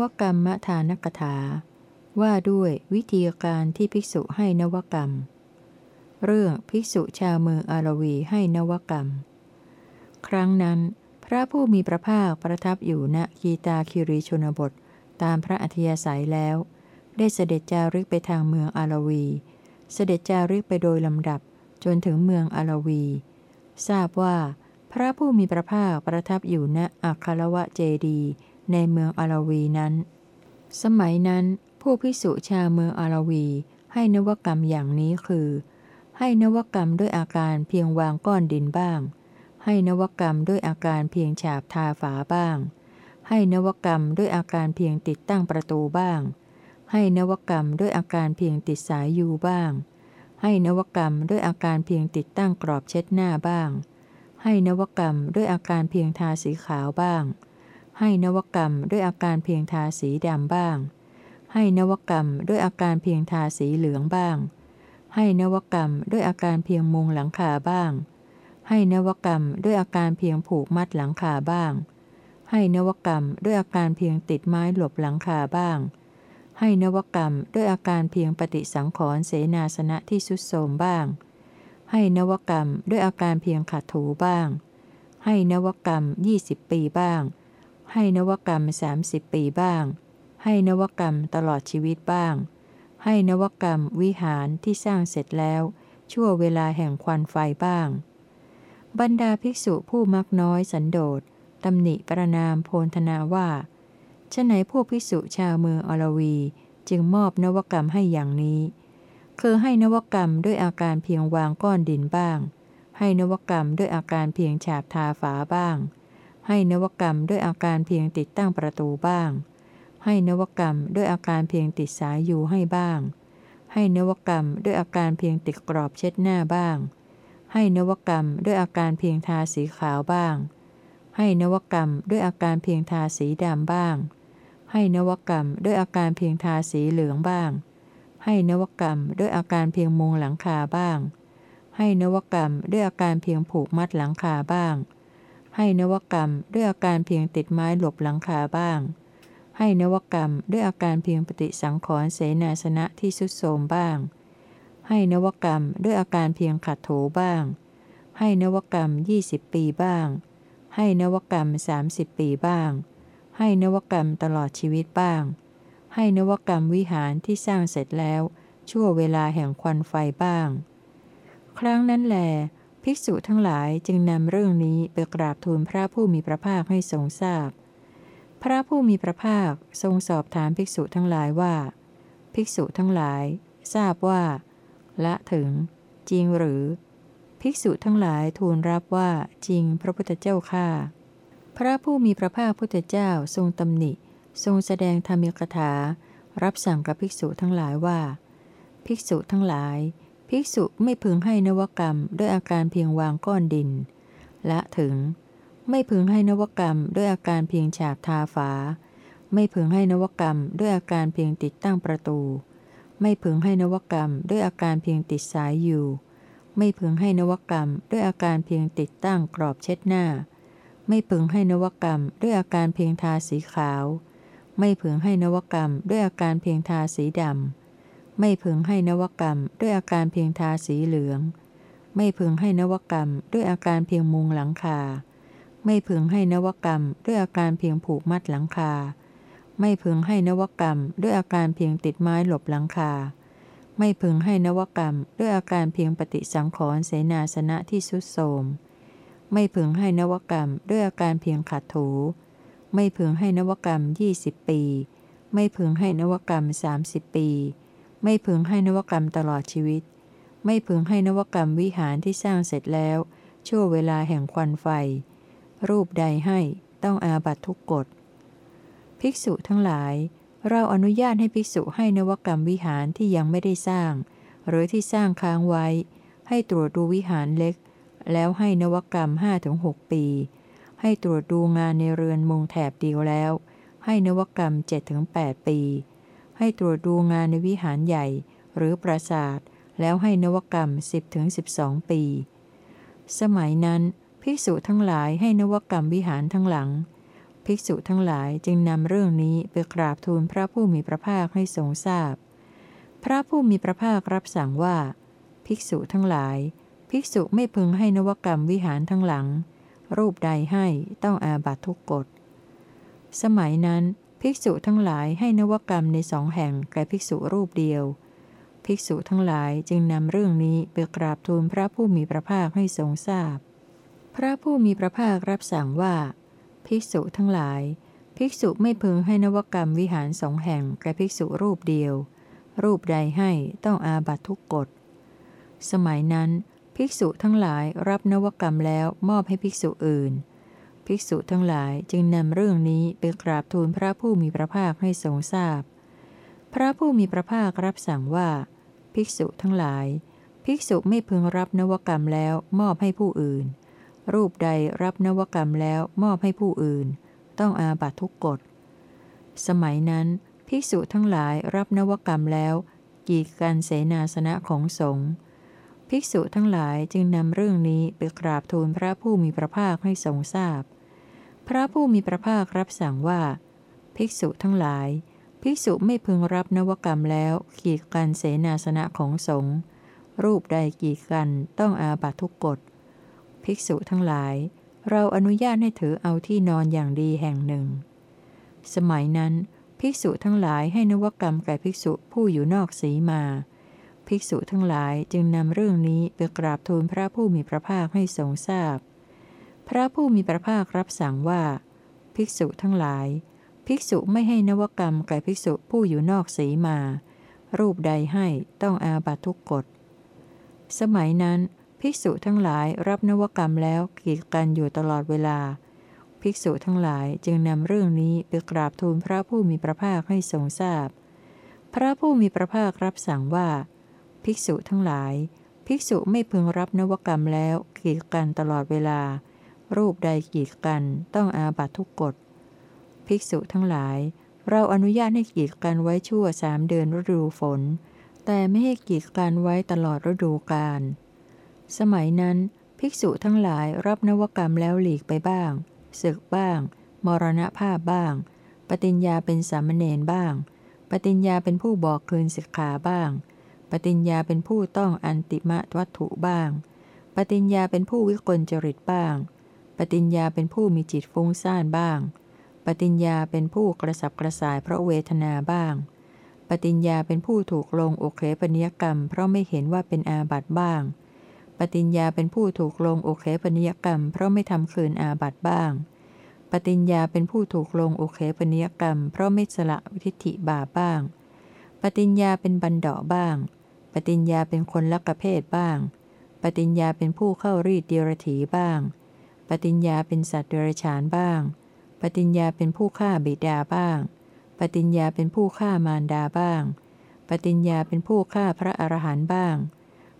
วกรรมมทานกถา ว่าด้วยวิธีการที่ภิกษุให้นวกรรม เรื่องภิกษุชาวเมืองอารวีให้นวกรรม ครั้งนั้น พระผู้มีพระภาคประทับอยู่ณกีตาคิริชนบท ตามพระอัธยาศัยแล้ว ได้เสด็จจาริกไปทางเมืองอารวี เสด็จจาริกไปโดยลำดับจนถึงเมืองอารวี ทราบว่า พระผู้มีพระภาคประทับอยู่ณอัครวะเจดี ในเมืองอาราวีนั้น สมัยนั้นผู้พิสุชาเมืองอาราวี ให้นวกรรมอย่างนี้คือ ให้นวกรรมด้วยอาการเพียงวางก้อนดินบ้าง ให้นวกรรมด้วยอาการเพียงฉาบทาฝาบ้าง ให้นวกรรมด้วยอาการเพียงติดตั้งประตูบ้าง ให้นวกรรมด้วยอาการเพียงติดสายยูบ้าง ให้นวกรรมด้วยอาการเพียงติดตั้งกรอบเช็ดหน้าบ้าง ให้นวกรรมด้วยอาการเพียงทาสีขาวบ้าง ให้นวกรรมด้วยอาการเพียงทาสีดำบ้าง ให้นวกรรมด้วยอาการเพียงทาสีเหลืองบ้าง ให้นวกรรมด้วยอาการเพียงมุงหลังคาบ้าง ให้นวกรรมด้วยอาการเพียงผูกมัดหลังคาบ้าง ให้นวกรรมด้วยอาการเพียงติดไม้หลบหลังคาบ้าง ให้นวกรรมด้วยอาการเพียงปฏิสังขรณ์เสนาสนะที่สุดโทมบ้าง ให้นวกรรมด้วยอาการเพียงขัดถูบ้าง ให้นวกรรมยี่สิบปีบ้าง ให้นวกรรมสามสิบปีบ้าง ให้นวกรรมตลอดชีวิตบ้าง ให้นวกรรมวิหารที่สร้างเสร็จแล้ว ชั่วเวลาแห่งควันไฟบ้าง บรรดาภิกษุผู้มักน้อยสันโดษตำหนิประนามโพนธนาว่าชะไหนพวกภิกษุชาวเมืองอรวี จึงมอบนวกรรมให้อย่างนี้ คือให้นวกรรมด้วยอาการเพียงวางก้อนดินบ้าง ให้นวกรรมด้วยอาการเพียงฉาบทาฝาบ้าง ให้นวกรรมด้วยอาการเพียงติดตั้งประตูบ้าง ให้นวกรรมด้วยอาการเพียงติดสายอยู่ให้บ้าง ให้นวกรรมด้วยอาการเพียงติดกรอบเช็ดหน้าบ้าง ให้นวกรรมด้วยอาการเพียงทาสีขาวบ้าง ให้นวกรรมด้วยอาการเพียงทาสีดำบ้าง ให้นวกรรมด้วยอาการเพียงทาสีเหลืองบ้าง ให้นวกรรมด้วยอาการเพียงมุงหลังคาบ้าง ให้นวกรรมด้วยอาการเพียงผูกมัดหลังคาบ้าง ให้นวกรรมด้วยอาการเพียงติดไม้หลบหลังคาบ้าง ให้นวกรรมด้วยอาการเพียงปฏิสังขรณ์เสนาสนะที่สุดโทมบ้าง ให้นวกรรมด้วยอาการเพียงขัดโถบ้าง ให้นวกรรมยี่สิบปีบ้าง ให้นวกรรมสามสิบปีบ้าง ให้นวกรรมตลอดชีวิตบ้าง ให้นวกรรมวิหารที่สร้างเสร็จแล้ว ชั่วเวลาแห่งควันไฟบ้าง ครั้งนั้นแหล ภิกษุทั้งหลายจึงนำเรื่องนี้ไปกราบทูลพระผู้มีพระภาคให้ทรงทราบพพระผู้มีพระภาคทรงสอบถามภิกษุทั้งหลายว่า ภิกษุทั้งหลาย ทราบว่า ละถึง จริงหรือ ภิกษุทั้งหลายทูลรับว่าจริงพระพุทธเจ้าข้าพระผู้มีพระภาคพุทธเจ้าทรงตำหนิ ทรงแสดงธรรมิกถา รับสั่งกับภิกษุทั้งหลายว่า ภิกษุทั้งหลาย ภิกษุไม่พึงให้นวกรรมด้วยอาการเพียงวางก้อนดิน ละถึง ไม่พึงให้นวกรรมด้วยอาการเพียงฉาบทาฝา ไม่พึงให้นวกรรมด้วยอาการเพียงติดตั้งประตู ไม่พึงให้นวกรรมด้วยอาการเพียงติดสายอยู่ ไม่พึงให้นวกรรมด้วยอาการเพียงติดตั้งกรอบเช็ดหน้า ไม่พึงให้นวกรรมด้วยอาการเพียงทาสีขาว ไม่พึงให้นวกรรมด้วยอาการเพียงทาสีดำ ไม่พึงให้นวกรรมด้วยอาการเพียงทาสีเหลือง ไม่พึงให้นวกรรมด้วยอาการเพียงมุงหลังคา ไม่พึงให้นวกรรมด้วยอาการเพียงผูกมัดหลังคา ไม่พึงให้นวกรรมด้วยอาการเพียงติดไม้หลบหลังคา ไม่พึงให้นวกรรมด้วยอาการเพียงปฏิสังขรณ์เสนาสนะที่สุดโทมไม่พึงให้นวกรรมด้วยอาการเพียงขัดถู ไม่พึงให้นวกรรมยี่สิบปี ไม่พึงให้นวกรรมสามสิบปี ไม่พึงให้นวกรรมตลอดชีวิต ไม่พึงให้นวกรรมวิหารที่สร้างเสร็จแล้ว ชั่วเวลาแห่งควันไฟ รูปใดให้ต้องอาบัตทุกกฎ ภิกษุทั้งหลาย เราอนุญาตให้ภิกษุให้นวกรรมวิหารที่ยังไม่ได้สร้าง หรือที่สร้างค้างไว้ ให้ตรวจดูวิหารเล็ก แล้วให้นวกรรมห้าถึงหปี ให้ตรวจดูงานในเรือนมุงแถบเดียวแล้ว ให้นวกรรมเจ็ดถึงแปดปี ให้ตรวจดูงานในวิหารใหญ่ หรือปราสาท แล้วให้นวกรรม 10ถึง12 ปี สมัยนั้น ภิกษุทั้งหลายให้นวกรรมวิหารทั้งหลังภภิกษุทั้งหลายจึงนำเรื่องนี้ไปกราบทูลพระผู้มีพระภาคให้ทรงทราบพพระผู้มีพระภาครับสั่งว่า ภิกษุทั้งหลาย ภิกษุไม่พึงให้นวกรรมวิหารทั้งหลัง รูปใดให้ต้องอาบัตทุกกฎสมัยนั้น ภิกษุทั้งหลายให้นวกรรมในสองแห่งแก่ภิกษุรูปเดียว ภิกษุทั้งหลายจึงนำเรื่องนี้ไปกราบทูลพระผู้มีพระภาคให้ทรงทราบพพระผู้มีพระภาครับสั่งว่า ภิกษุทั้งหลาย ภิกษุไม่พึงให้นวกรรมวิหารสองแห่งแก่ภิกษุรูปเดียว รูปใดให้ต้องอาบัตทุกกฎ สมัยนั้น ภิกษุทั้งหลายรับนวกรรมแล้วมอบให้ภิกษุอื่น ภิกษุทั้งหลายจึงนำเรื่องนี้ไปกราบทูลพระผู้มีพระภาคให้ทรงทราบพพระผู้มีพระภาครับสั่งว่า ภิกษุทั้งหลาย ภิกษุไม่พึงรับนวกรรมแล้วมอบให้ผู้อื่น รูปใดรับนวกรรมแล้วมอบให้ผู้อื่น ต้องอาบัตทุกกฎ สมัยนั้น ภิกษุทั้งหลายรับนวกรรมแล้วกีดกันเสนาสนะของสงฆ์ภิกษุทั้งหลายจึงนำเรื่องนี้ไปกราบทูลพระผู้มีพระภาคให้ทรงทราบพ พระผู้มีพระภาครับสั่งว่า ภิกษุทั้งหลาย ภิกษุไม่พึงรับนวกรรมแล้วกีดกันเสนาสนะของสงฆ์รูปใดกีดกันต้องอาบัตทุกกฎ ภิกษุทั้งหลาย เราอนุญาตให้ถือเอาที่นอนอย่างดีแห่งหนึ่ง สมัยนั้น ภิกษุทั้งหลายให้นวกรรมแก่ภิกษุผู้อยู่นอกสีมา ภิกษุทั้งหลายจึงนำเรื่องนี้ไปกราบทูลพระผู้มีพระภาคให้ทรงทราบพ พระผู้มีพระภาครับสั่งว่า ภิกษุทั้งหลาย ภิกษุไม่ให้นวกรรมแก่ภิกษุผู้อยู่นอกสีมา รูปใดให้ต้องอาบัตทุกกฎ สมัยนั้น ภิกษุทั้งหลายรับนวกรรมแล้วกีดกันอยู่ตลอดเวลา ภิกษุทั้งหลายจึงนำเรื่องนี้ไปกราบทูลพระผู้มีพระภาคให้ทรงทราบพพระผู้มีพระภาครับสั่งว่า ภิกษุทั้งหลาย ภิกษุไม่พึงรับนวกรรมแล้วกีดกันตลอดเวลา รูปใดกีดกันต้องอาบัตทุกกฎ ภิกษุทั้งหลาย เราอนุญาตให้กีดกันไว้ชั่วสามเดือนฤดูฝน แต่ไม่ให้กีดกันไว้ตลอดฤดูกาล สมัยนั้น ภิกษุทั้งหลายรับนวกรรมแล้วหลีกไปบ้าง ศึกบ้าง มรณภาพบ้าง ปฏิญญาเป็นสามเณรบ้าง ปฏิญญาเป็นผู้บอกคืนสิกขาบ้าง ปฏิญญาเป็นผู้ต้องอันติมะวัตถุบ้าง ปฏิญญาเป็นผู้วิกลจริตบ้าง ปฏิญญาเป็นผู้มีจิตฟุ้งซ่านบ้าง ปฏิญญาเป็นผู้กระสับกระส่ายเพราะเวทนาบ้าง ปฏิญญาเป็นผู้ถูกลงโอเคปนิยกรรม เพราะไม่เห็นว่าเป็นอาบัติบ้าง ปฏิญญาเป็นผู้ถูกลงโอเคปนิยกรรม เพราะไม่ทำคืนอาบัตบ้าง ปฏิญญาเป็นผู้ถูกลงโอเคปนิยกรรม เพราะไม่สละทิฏฐิบาบ้าง ปฏิญญาเป็นบันเดาบ้าง ปฏิญญาเป็นคนลักกเพศบ้าง ปฏิญญาเป็นผู้เข้ารีดเดียรถีบ้าง ปฏิญญาเป็นสัตว์เดรัจฉานบ้าง ปฏิญญาเป็นผู้ฆ่าบิดาบ้าง ปฏิญญาเป็นผู้ฆ่ามารดาบ้าง ปฏิญญาเป็นผู้ฆ่าพระอรหันต์บ้าง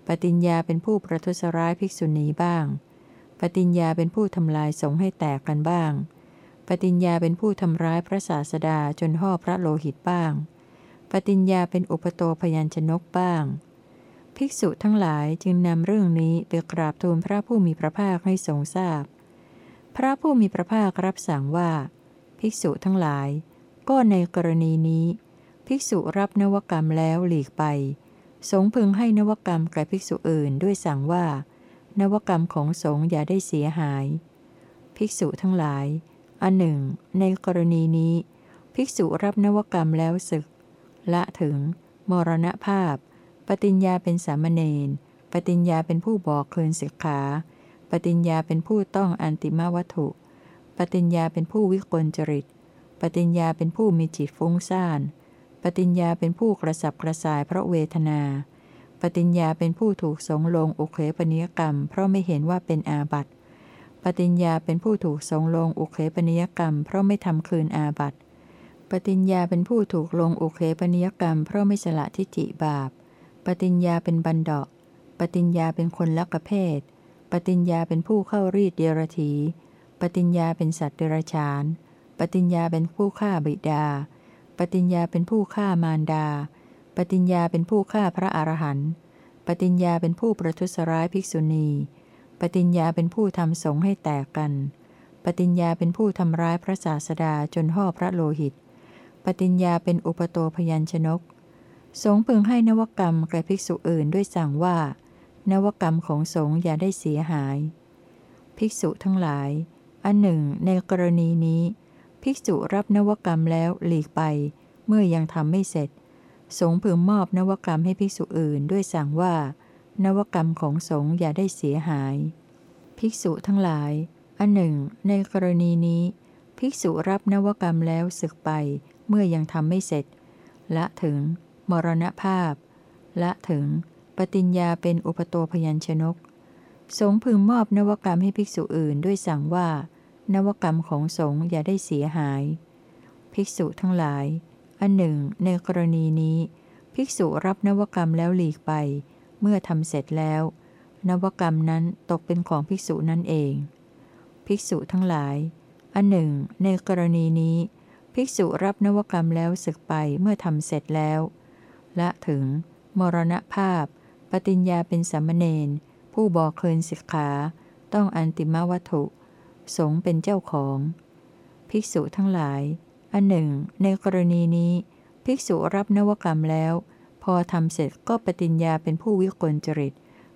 ปฏิญญาเป็นผู้ประทุษร้ายภิกษุณีบ้าง ปฏิญญาเป็นผู้ทำลายสงให้แตกกันบ้าง ปฏิญญาเป็นผู้ทำร้ายพระศาสดาจนห่อพระโลหิตบ้าง ปฏิญญาเป็นอุปโตพยัญชนกบ้างภิกษุทั้งหลายจึงนำเรื่องนี้ไปกราบทูลพระผู้มีพระภาคให้ทรงทราบพ พระผู้มีพระภาครับสั่งว่า ภิกษุทั้งหลาย ก็ในกรณีนี้ ภิกษุรับนวกรรมแล้วหลีกไป สงพึงให้นวกรรมแก่ภิกษุอื่นด้วยสั่งว่า นวกรรมของสงอย่าได้เสียหาย ภิกษุทั้งหลาย อันหนึ่ง ในกรณีนี้ ภิกษุรับนวกรรมแล้วศึก ละถึง มรณภาพ ปฏิญญาเป็นสามเณรปฏิญญาเป็นผู้บอกคืนสิกขา ปฏิญญาเป็นผู้ต้องอันติมาวัตถุ ปฏิญญาเป็นผู้วิกลจริต ปฏิญญาเป็นผู้มีจิตฟุ้งซ่าน ปฏิญญาเป็นผู้กระสับกระส่ายเพราะเวทนา ปฏิญญาเป็นผู้ถูกสงลงอุเคปนิยกรรม เพราะไม่เห็นว่าเป็นอาบัติปฏิญญาเป็นผู้ถูกสงลงอุเคปนิยกรรม เพราะไม่ทำคืนอาบัติ ปฏิญญาเป็นผู้ถูกลงอุเคปนิยกรรม เพราะไม่สละทิฏฐิบาป ปฏิญญาเป็นบันดาปฏิญญาเป็นคนลักเพศ ปฏิญญาเป็นผู้เข้ารีดเดรถี ปฏิญญาเป็นสัตว์เดรฉาน ปฏิญญาเป็นผู้ฆ่าบิดา ปฏิญญาเป็นผู้ฆ่ามารดา ปฏิญญาเป็นผู้ฆ่าพระอรหันต์ ปฏิญญาเป็นผู้ประทุษร้ายภิกษุณี ปฏิญญาเป็นผู้ทำสงให้แตกกันปปฏิญญาเป็นผู้ทำร้ายพระศาสดาจนห่อพระโลหิต ปฏิญญาเป็นอุปโตพยัญชนก สงพึงให้นวกรรมแก่ภิกษุอื่นด้วยสั่งว่า นวกรรมของสงฆ์อย่าได้เสียหาย ภิกษุทั้งหลาย อันหนึ่ง ในกรณีนี้ ภิกษุรับนวกรรมแล้วหลีกไป เมื่อยังทำไม่เสร็จ สงฆ์พึงมอบนวกรรมให้ภิกษุอื่นด้วยสั่งว่า นวกรรมของสงฆ์อย่าได้เสียหาย ภิกษุทั้งหลาย อันหนึ่ง ในกรณีนี้ ภิกษุรับนวกรรมแล้วศึกไป เมื่อยังทำไม่เสร็จ ละถึง มรณภาพ ละถึง ปฏิญญาเป็นอุปโตพยัญชนก สงพึงมอบนวกรรมให้ภิกษุอื่นด้วยสั่งว่า นวกรรมของสงอย่าได้เสียหาย ภิกษุทั้งหลาย อันหนึ่ง ในกรณีนี้ ภิกษุรับนวกรรมแล้วหลีกไป เมื่อทำเสร็จแล้ว นวกรรมนั้นตกเป็นของภิกษุนั่นเอง ภิกษุทั้งหลาย อันหนึ่ง ในกรณีนี้ ภิกษุรับนวกรรมแล้วศึกไปเมื่อทำเสร็จแล้ว ละถึง มรณภาพ ปฏิญญาเป็นสามเณรผู้บอกเคินสิกขา ต้องอันติมวัตถุ สงเป็นเจ้าของ ภิกษุทั้งหลาย อันหนึ่ง ในกรณีนี้ ภิกษุรับนวกรรมแล้ว พอทำเสร็จก็ปฏิญญาเป็นผู้วิกลจริต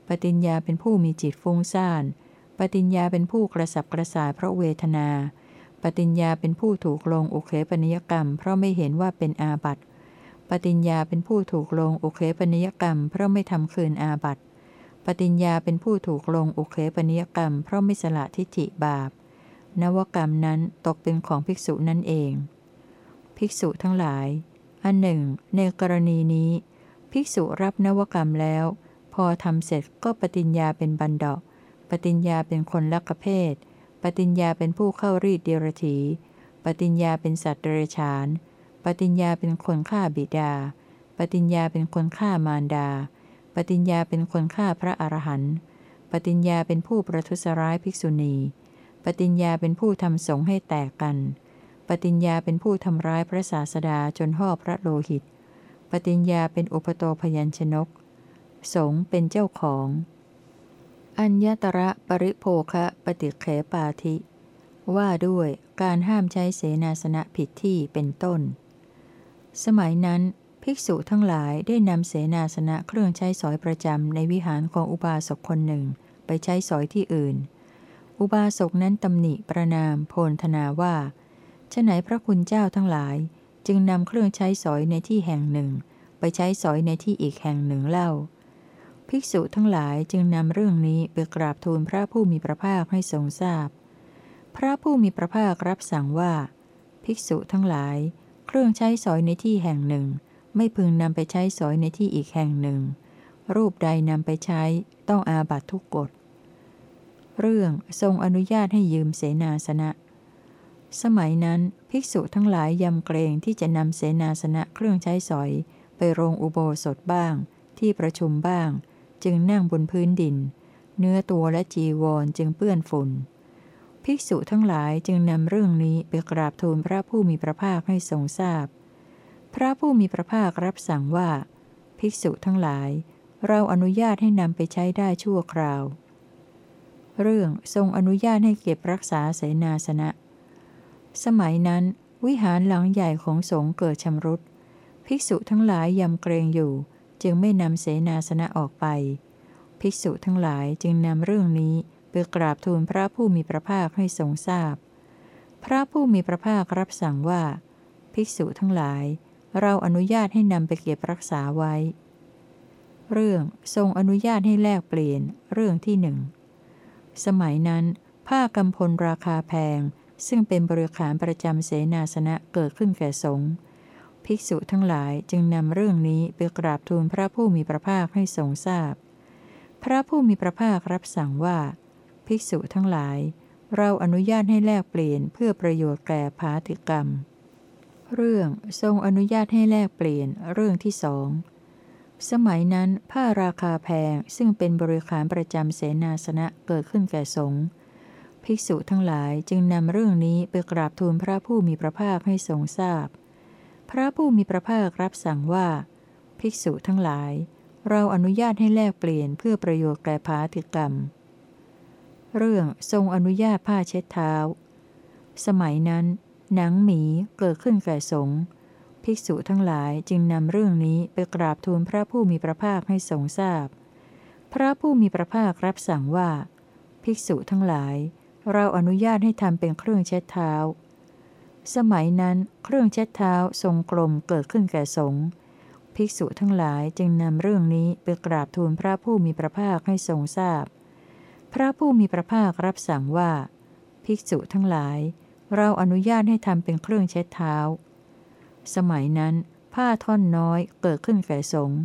ปฏิญญาเป็นผู้มีจิตฟุ้งซ่าน ปฏิญญาเป็นผู้กระสับกระส่ายเพราะเวทนา ปฏิญญาเป็นผู้ถูกลงอุเคปนิยกรรม เพราะไม่เห็นว่าเป็นอาบัติ ปฏิญญาเป็นผู้ถูกลงอุเคปนิยกรรม เพราะไม่ทำคืนอาบัติ ปฏิญญาเป็นผู้ถูกลงอุเคปนิยกรรม เพราะไม่สละทิฏฐิบาป นวกรรมนั้นตกเป็นของภิกษุนั่นเอง ภิกษุทั้งหลาย อันหนึ่ง ในกรณีนี้ ภิกษุรับนวกรรมแล้ว พอทำเสร็จก็ปฏิญญาเป็นบันดาปฏิญญาเป็นคนลักเพศ ปฏิญญาเป็นผู้เข้ารีดเดียรถี ปฏิญญาเป็นสัตว์เดรัจฉาน ปฏิญญาเป็นคนฆ่าบิดา ปฏิญญาเป็นคนฆ่ามารดา ปฏิญญาเป็นคนฆ่าพระอรหันต์ ปฏิญญาเป็นผู้ประทุษร้ายภิกษุณี ปฏิญญาเป็นผู้ทำสงให้แตกกัน ปฏิญญาเป็นผู้ทำร้ายพระศาสดาจนห่อพระโลหิต ปฏิญญาเป็นอุปโตพยัญชนก สงเป็นเจ้าของ อัญญตระปริโภคะปฏิเขปาธิ ว่าด้วยการห้ามใช้เสนาสนะผิดที่เป็นต้น สมัยนั้น ภิกษุทั้งหลายได้นำเสนาสนะเครื่องใช้สอยประจำในวิหารของอุบาสกคนหนึ่ง ไปใช้สอยที่อื่น อุบาสกนั้นตำหนิประนามโพลธนาว่าฉไหนพระคุณเจ้าทั้งหลาย จึงนำเครื่องใช้สอยในที่แห่งหนึ่ง ไปใช้สอยในที่อีกแห่งหนึ่งเล่า ภิกษุทั้งหลายจึงนำเรื่องนี้ไปกราบทูลพระผู้มีพระภาคให้ทรงทราบพพระผู้มีพระภาครับสั่งว่า ภิกษุทั้งหลาย เครื่องใช้สอยในที่แห่งหนึ่ง ไม่พึงนำไปใช้สอยในที่อีกแห่งหนึ่ง รูปใดนำไปใช้ต้องอาบัตทุกกฎ เรื่องทรงอนุญาตให้ยืมเสนาสนะ สมัยนั้นภิกษุทั้งหลายยำเกรงที่จะนำเสนาสนะเครื่องใช้สอย ไปโรงอุโบสถบ้าง ที่ประชุมบ้าง จึงนั่งบนพื้นดิน เนื้อตัวและจีวรจึงเปื้อนฝุ่น ภิกษุทั้งหลายจึงนำเรื่องนี้ไปกราบทูลพระผู้มีพระภาคให้ทรงทราบพพระผู้มีพระภาครับสั่งว่า ภิกษุทั้งหลาย เราอนุญาตให้นำไปใช้ได้ชั่วคราว เรื่องทรงอนุญาตให้เก็บรักษาเสนาสนะ สมัยนั้น วิหารหลังใหญ่ของสงฆ์เกิดชำรุด ภิกษุทั้งหลายยำเกรงอยู่ จึงไม่นำเสนาสนะออกไป ภิกษุทั้งหลายจึงนำเรื่องนี้ ไปกราบทูลพระผู้มีพระภาคให้ทรงทราบพพระผู้มีพระภาครับสั่งว่า ภิกษุทั้งหลาย เราอนุญาตให้นำไปเก็บรักษาไว้ เรื่องทรงอนุญาตให้แลกเปลี่ยนเรื่องที่หนึ่งสมัยนั้น ผ้ากำพลราคาแพง ซึ่งเป็นบริขารประจำเสนาสนะเกิดขึ้นแก่สงฆ์ภิกษุทั้งหลายจึงนำเรื่องนี้ไปกราบทูลพระผู้มีพระภาคให้ทรงทราบพพระผู้มีพระภาครับสั่งว่า ภิกษุทั้งหลาย เราอนุญาตให้แลกเปลี่ยนเพื่อประโยชน์แก่ภาติกรรม เรื่องทรงอนุญาตให้แลกเปลี่ยนเรื่องที่สองสมัยนั้นผ้าราคาแพงซึ่งเป็นบริขารประจำเสนาสนะเกิดขึ้นแก่สงฆ์ภิกษุทั้งหลายจึงนำเรื่องนี้ไปกราบทูลพระผู้มีพระภาคให้ทรงทราบพพระผู้มีพระภาครับสั่งว่า ภิกษุทั้งหลาย เราอนุญาตให้แลกเปลี่ยนเพื่อประโยชน์แก่ภาติกรรม เรื่องทรงอนุญาตผ้าเช็ดเท้า สมัยนั้น หนังหมีเกิดขึ้นแก่สงฆ์ภิกษุทั้งหลายจึงนำเรื่องนี้ไปกราบทูลพระผู้มีพระภาคให้ทรงทราบพพระผู้มีพระภาครับสั่งว่า ภิกษุทั้งหลาย เราอนุญาตให้ทำเป็นเครื่องเช็ดเท้า สมัยนั้นเครื่องเช็ดเท้าทรงกลมเกิดขึ้นแก่สงฆ์ภิกษุทั้งหลายจึงนำเรื่องนี้ไปกราบทูลพระผู้มีพระภาคให้ทรงทราบพ พระผู้มีพระภาครับสั่งว่า ภิกษุทั้งหลาย เราอนุญาตให้ทำเป็นเครื่องเช็ดเท้า สมัยนั้น ผ้าท่อนน้อยเกิดขึ้นแก่สงฆ์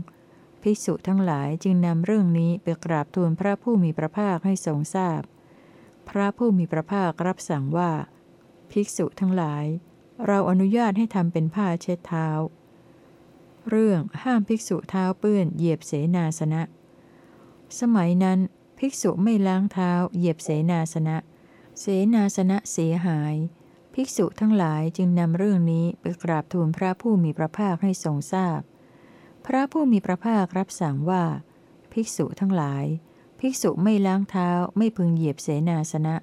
ภิกษุทั้งหลายจึงนำเรื่องนี้ไปกราบทูลพระผู้มีพระภาคให้ทรงทราบพพระผู้มีพระภาครับสั่งว่า ภิกษุทั้งหลาย เราอนุญาตให้ทำเป็นผ้าเช็ดเท้า เรื่องห้ามภิกษุเท้าเปื้อนเหยียบเสนาสนะ สมัยนั้น ภิกษุไม่ล้างเท้า เหยียบเสนาสนะ เสนาสนะเสียหาย ภิกษุทั้งหลายจึงนำเรื่องนี้ไปกราบทูลพระผู้มีพระภาคให้ทรงทราบพพระผู้มีพระภาครับสั่งว่า ภิกษุทั้งหลาย ภิกษุไม่ล้างเท้าไม่พึงเหยียบเสนาสนะ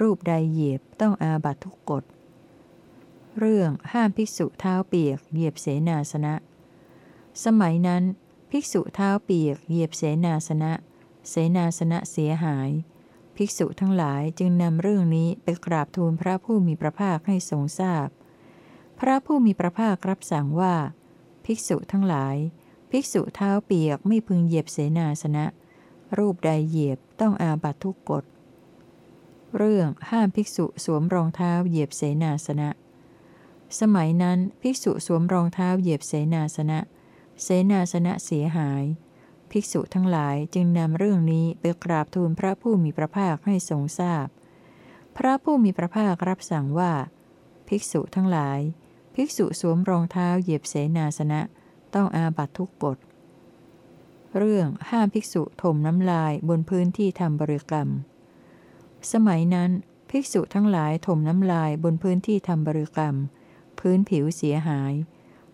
รูปใดเหยียบต้องอาบัตทุกกฎ เรื่องห้ามภิกษุเท้าเปียก เหยียบเสนาสนะ สมัยนั้น ภิกษุเท้าเปียก เหยียบเสนาสนะ เสนาสนะเสียหาย ภิกษุทั้งหลายจึงนำเรื่องนี้ไปกราบทูลพระผู้มีพระภาคให้ทรงทราบพพระผู้มีพระภาครับสั่งว่า ภิกษุทั้งหลาย ภิกษุเท้าเปียกไม่พึงเหยียบเสนาสนะ รูปใดเหยียบต้องอาบัตทุกกฎเรื่องห้ามภิกษุสวมรองเท้าเหยียบเสนาสนะ สมัยนั้นภิกษุสวมรองเท้าเหยียบเสนาสนะ เสนาสนะเสียหาย ภิกษุทั้งหลายจึงนำเรื่องนี้ไปกราบทูลพระผู้มีพระภาคให้ทรงทราบพพระผู้มีพระภาครับสั่งว่า ภิกษุทั้งหลาย ภิกษุสวมรองเท้าเหยียบเสนาสนะ ต้องอาบัตทุกกฎ เรื่องห้ามภิกษุถมน้ำลายบนพื้นที่ทำบริกรรม สมัยนั้น ภิกษุทั้งหลายถมน้ำลายบนพื้นที่ทำบริกรรม พื้นผิวเสียหาย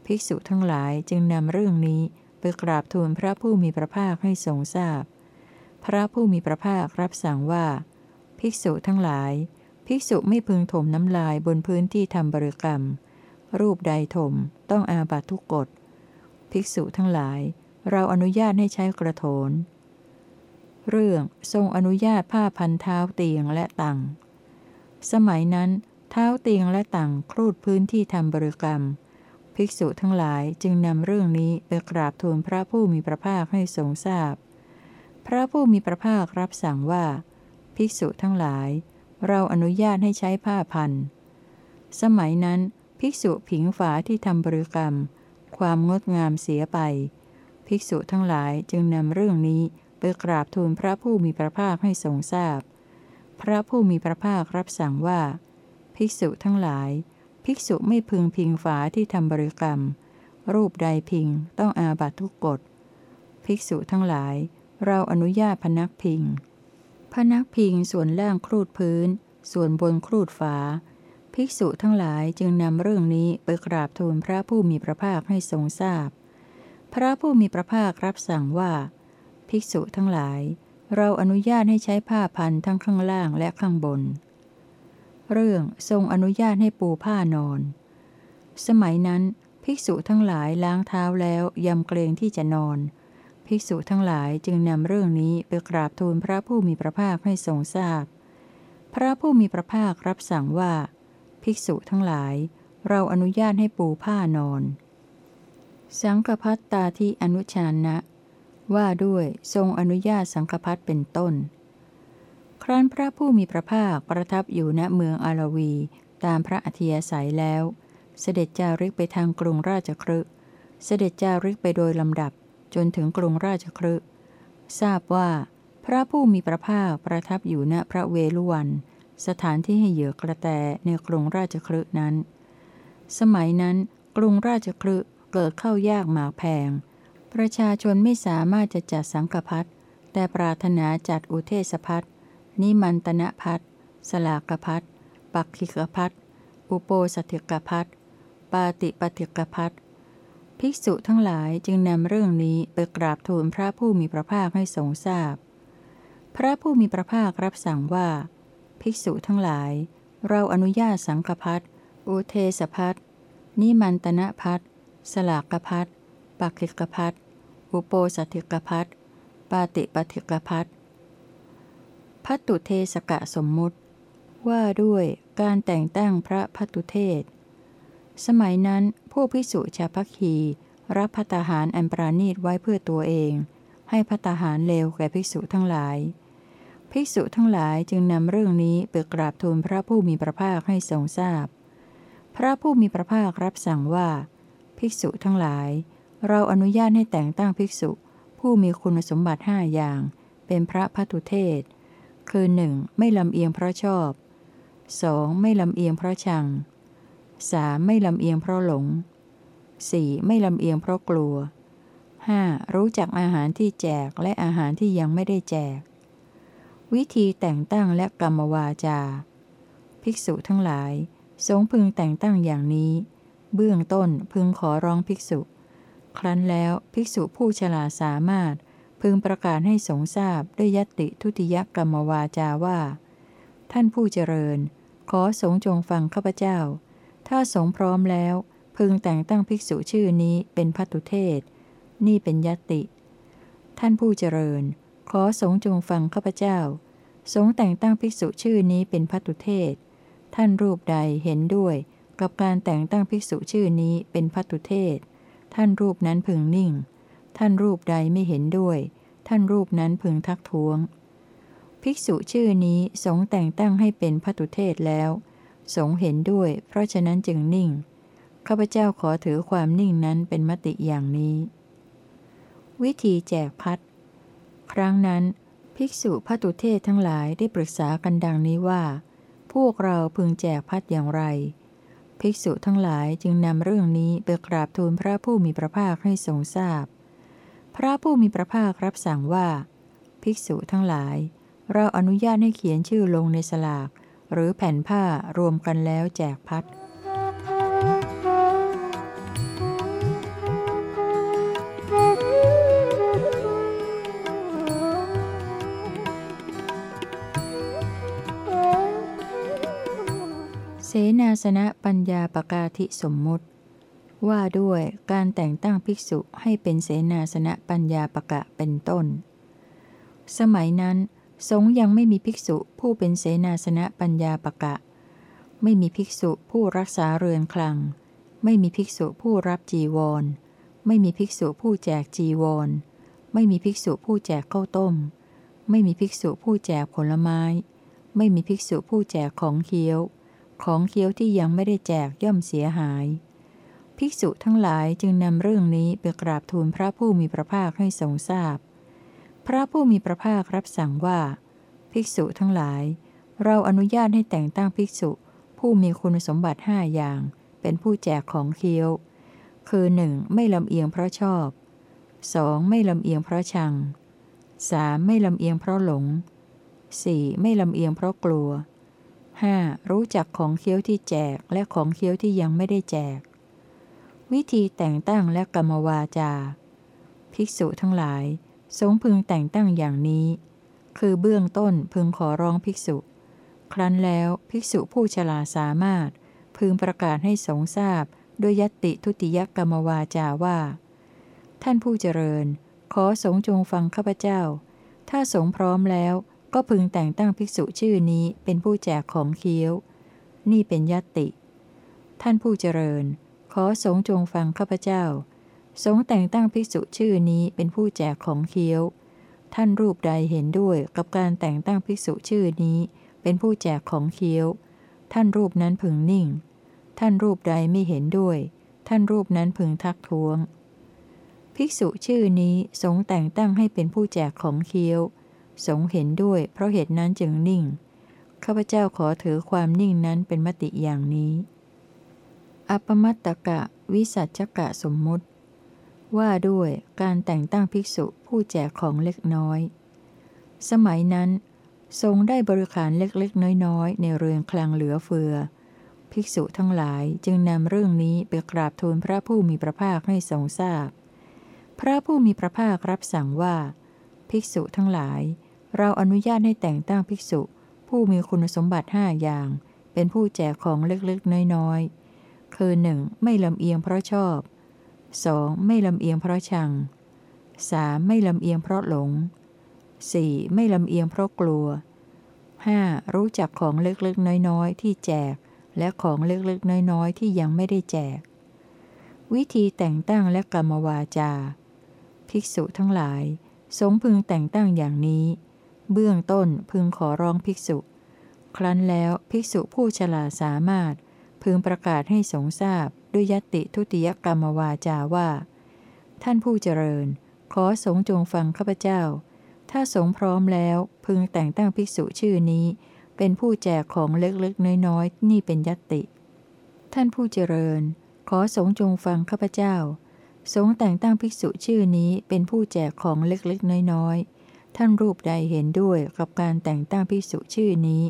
ภิกษุทั้งหลายจึงนำเรื่องนี้ ไปกราบทูลพระผู้มีพระภาคให้ทรงทราบพพระผู้มีพระภาครับสั่งว่า ภิกษุทั้งหลาย ภิกษุไม่พึงถมน้ำลายบนพื้นที่ทำบริกรรม รูปใดถมต้องอาบัตทุกกฎ ภิกษุทั้งหลาย เราอนุญาตให้ใช้กระโถน เรื่องทรงอนุญาตผ้าพันเท้าเตียงและตังสมัยนั้น เท้าเตียงและตังครูดพื้นที่ทำบริกรรม ภิกษุทั้งหลายจึงนำเรื่องนี้ไปกราบทูลพระผู้มีพระภาคให้ทรงทราบพพระผู้มีพระภาครับสั่งว่า ภิกษุทั้งหลาย เราอนุญาตให้ใช้ผ้าพัน สมัยนั้น ภิกษุผิงฝาที่ทำบริกรรม ความงดงามเสียไป ภิกษุทั้งหลายจึงนำเรื่องนี้ไปกราบทูลพระผู้มีพระภาคให้ทรงทราบพพระผู้มีพระภาครับสั่งว่า ภิกษุทั้งหลาย ภิกษุไม่พึงพิงฝาที่ทำบริกรรม รูปใดพิงต้องอาบัตทุกกฎ ภิกษุทั้งหลาย เราอนุญาตพนักพิง พนักพิงส่วนล่างครูดพื้น ส่วนบนครูดฝา ภิกษุทั้งหลายจึงนำเรื่องนี้ไปกราบทูลพระผู้มีพระภาคให้ทรงทราบพพระผู้มีพระภาครับสั่งว่า ภิกษุทั้งหลาย เราอนุญาตให้ใช้ผ้าพันทั้งข้างล่างและข้างบน เรื่องทรงอนุญาตให้ปูผ้านอน สมัยนั้นภิกษุทั้งหลายล้างเท้าแล้วยำเกรงที่จะนอน ภิกษุทั้งหลายจึงนำเรื่องนี้ไปกราบทูลพระผู้มีพระภาคให้ทรงทราบพพระผู้มีพระภาครับสั่งว่า ภิกษุทั้งหลาย เราอนุญาตให้ปูผ้านอน สังคพัตตาที่อนุชานะ ว่าด้วยทรงอนุญาตสังคพัตเป็นต้น ครั้นพระผู้มีพระภาคประทับอยู่ณเมืองอาลวี ตามพระอัธยาศัยแล้ว เสด็จจาริกไปทางกรุงราชครึเสด็จจาริกไปโดยลำดับจนถึงกรุงราชครึทราบว่า พระผู้มีพระภาคประทับอยู่ณพระเวลุวัน สถานที่ให้เหยื่อกระแตในกรุงราชครึนั้น สมัยนั้น กรุงราชครึเกิดเข้ายากหมากแพง ประชาชนไม่สามารถจะจัดสังฆพัดแต่ปรารถนาจัดอุเทศพัด นิมันตนพัดสลากพัดปักขิกพัดอุโปสถิกพัดปาติปฏิกพัดภิกษุทั้งหลายจึงนำเรื่องนี้ไปกราบทูลพระผู้มีพระภาคให้ทรงทราบพพระผู้มีพระภาครับสั่งว่า ภิกษุทั้งหลาย เราอนุญาตสังฆพัดอุเทสพัดนิมันตนะพัดสลากพัดปักขิกพัดอุโปสถิกพัดปาติปฏิกพัด พัตุเทสกะสมมุติ ว่าด้วยการแต่งตั้งพระพัตุเทศ สมัยนั้นผู้พิสุชาพัคี รับพัตหารอันปราณีตไว้เพื่อตัวเอง ให้พัตหารเลวแก่ภิกษุทั้งหลาย ภิกษุทั้งหลายจึงนำเรื่องนี้ไปกราบทูลพระผู้มีพระภาคให้ทรงทราบพพระผู้มีพระภาครับสั่งว่า ภิกษุทั้งหลาย เราอนุญาตให้แต่งตั้งภิกษุผู้มีคุณสมบัติห้าอย่าง เป็นพระพัตุเทศ คือ 1. ไม่ลำเอียงเพราะชอบ 2. ไม่ลำเอียงเพราะชัง 3. ไม่ลำเอียงเพราะหลง 4. ไม่ลำเอียงเพราะกลัว 5. รู้จักอาหารที่แจกและอาหารที่ยังไม่ได้แจก วิธีแต่งตั้งและกรรมวาจา ภิกษุทั้งหลาย สงพึงแต่งตั้งอย่างนี้ เบื้องต้นพึงขอร้องภิกษุ ครั้นแล้วภิกษุผู้ฉลาดสามารถ พึงประกาศให้สงทราบด้วยยติทุติยกรรมวาจาว่า ท่านผู้เจริญ ขอสงจงฟังข้าพเจ้า ถ้าสงพร้อมแล้ว พึงแต่งตั้งภิกษุชื่อนี้เป็นพัตุเทศ นี่เป็นยติ ท่านผู้เจริญ ขอสงจงฟังข้าพเจ้า สงแต่งตั้งภิกษุชื่อนี้เป็นพัตุเทศ ท่านรูปใดเห็นด้วย กับการแต่งตั้งภิกษุชื่อนี้เป็นพัตุเทศ ท่านรูปนั้นพึงนิ่ง ท่านรูปใดไม่เห็นด้วย ท่านรูปนั้นพึงทักท้วง ภิกษุชื่อนี้สงแต่งตั้งให้เป็นพัตุเทศแล้ว สงเห็นด้วย เพราะฉะนั้นจึงนิ่ง ข้าพเจ้าขอถือความนิ่งนั้นเป็นมติอย่างนี้ วิธีแจกพัด ครั้งนั้น ภิกษุพัตุเทศทั้งหลายได้ปรึกษากันดังนี้ว่า พวกเราพึงแจกพัดอย่างไรภิกษุทั้งหลายจึงนำเรื่องนี้ไปกราบทูลพระผู้มีพระภาคให้ทรงทราบพ พระผู้มีพระภาครับสั่งว่า ภิกษุทั้งหลาย เราอนุญาตให้เขียนชื่อลงในสลาก หรือแผ่นผ้ารวมกันแล้วแจกพัดเสนาสนะปัญญาปกาธิสมมุติ ว่าด้วยการแต่งตั้งภิกษุให้เป็นเสนาสนะปัญญาปะกะเป็นต้น สมัยนั้น สงยังไม่มีภิกษุผู้เป็นเสนาสนะปัญญาปะกะ ไม่มีภิกษุผู้รักษาเรือนคลัง ไม่มีภิกษุผู้รับจีวร ไม่มีภิกษุผู้แจกจีวร ไม่มีภิกษุผู้แจกข้าวต้ม ไม่มีภิกษุผู้แจกผลไม้ ไม่มีภิกษุผู้แจกของเคี้ยว ของเคี้ยวที่ยังไม่ได้แจกย่อมเสียหาย ภิกษุทั้งหลายจึงนำเรื่องนี้ไปกราบทูลพระผู้มีพระภาคให้ทรงทราบพพระผู้มีพระภาครับสั่งว่า ภิกษุทั้งหลาย เราอนุญาตให้แต่งตั้งภิกษุ ผู้มีคุณสมบัติห้าอย่าง เป็นผู้แจกของเคี้ยว คือ 1. ไม่ลำเอียงเพราะชอบ 2. ไม่ลำเอียงเพราะชัง 3. ไม่ลำเอียงเพราะหลง 4. ไม่ลำเอียงเพราะกลัว 5. รู้จักของเคี้ยวที่แจกและของเคี้ยวที่ยังไม่ได้แจก วิธีแต่งตั้งและกรรมวาจา ภิกษุทั้งหลาย สงพึงแต่งตั้งอย่างนี้ คือเบื้องต้นพึงขอร้องภิกษุ ครั้นแล้วภิกษุผู้ฉลาดสามารถ พึงประกาศให้สงทราบด้วยยติทุติยกรรมวาจาว่า ท่านผู้เจริญ ขอสงจงฟังข้าพเจ้า ถ้าสงพร้อมแล้วก็พึงแต่งตั้งภิกษุชื่อนี้เป็นผู้แจกของเคี้ยว นี่เป็นยติ ท่านผู้เจริญ ขอสงจงฟังข้าพเจ้า สงแต่งตั้งภิกษุชื่อนี้เป็นผู้แจกของเคี้ยว ท่านรูปใดเห็นด้วยกับการแต่งตั้งภิกษุชื่อนี้ เป็นผู้แจกของเคี้ยว ท่านรูปนั้นพึงนิ่ง ท่านรูปใดไม่เห็นด้วย ท่านรูปนั้นพึงทักท้วง ภิกษุชื่อนี้สงแต่งตั้งให้เป็นผู้แจกของเคี้ยว สงเห็นด้วยเพราะเหตุนั้นจึงนิ่งข้าพเจ้าขอถือความนิ่งนั้นเป็นมติอย่างนี้ อปมัตตกะวิสัชกะสมมุติ ว่าด้วยการแต่งตั้งภิกษุผู้แจกของเล็กน้อย สมัยนั้น ทรงได้บริขารเล็กๆ น้อยๆ ในเรือนคลังเหลือเฟือ ภิกษุทั้งหลายจึงนำเรื่องนี้ไปกราบทูลพระผู้มีพระภาคให้ทรงทราบพพระผู้มีพระภาครับสั่งว่า ภิกษุทั้งหลาย เราอนุญาตให้แต่งตั้งภิกษุผู้มีคุณสมบัติห้าอย่าง เป็นผู้แจกของเล็กๆ น้อยๆ คือ 1. ไม่ลำเอียงเพราะชอบ 2. ไม่ลำเอียงเพราะชัง 3. ไม่ลำเอียงเพราะหลง 4. ไม่ลำเอียงเพราะกลัว 5. รู้จักของเล็กๆ น้อยๆ ที่แจก และของเล็กๆ น้อยๆ ที่ยังไม่ได้แจก วิธีแต่งตั้งและกรรมวาจา ภิกษุทั้งหลาย สงพึงแต่งตั้งอย่างนี้ เบื้องต้นพึงขอร้องภิกษุ ครั้นแล้วภิกษุผู้ฉลาดสามารถ พึงประกาศให้สงทราบด้วยยติทุติยกรรมวาจาว่า ท่านผู้เจริญ ขอสงจงฟังข้าพเจ้า ถ้าสงพร้อมแล้วพึงแต่งตั้งภิกษุชื่อนี้ เป็นผู้แจกของเล็กๆน้อยๆ นี่เป็นยติ ท่านผู้เจริญ ขอสงจงฟังข้าพเจ้า สงแต่งตั้งภิกษุชื่อนี้เป็นผู้แจกของเล็กๆน้อยๆ ท่านรูปใดเห็นด้วยกับการแต่งตั้งภิกษุชื่อนี้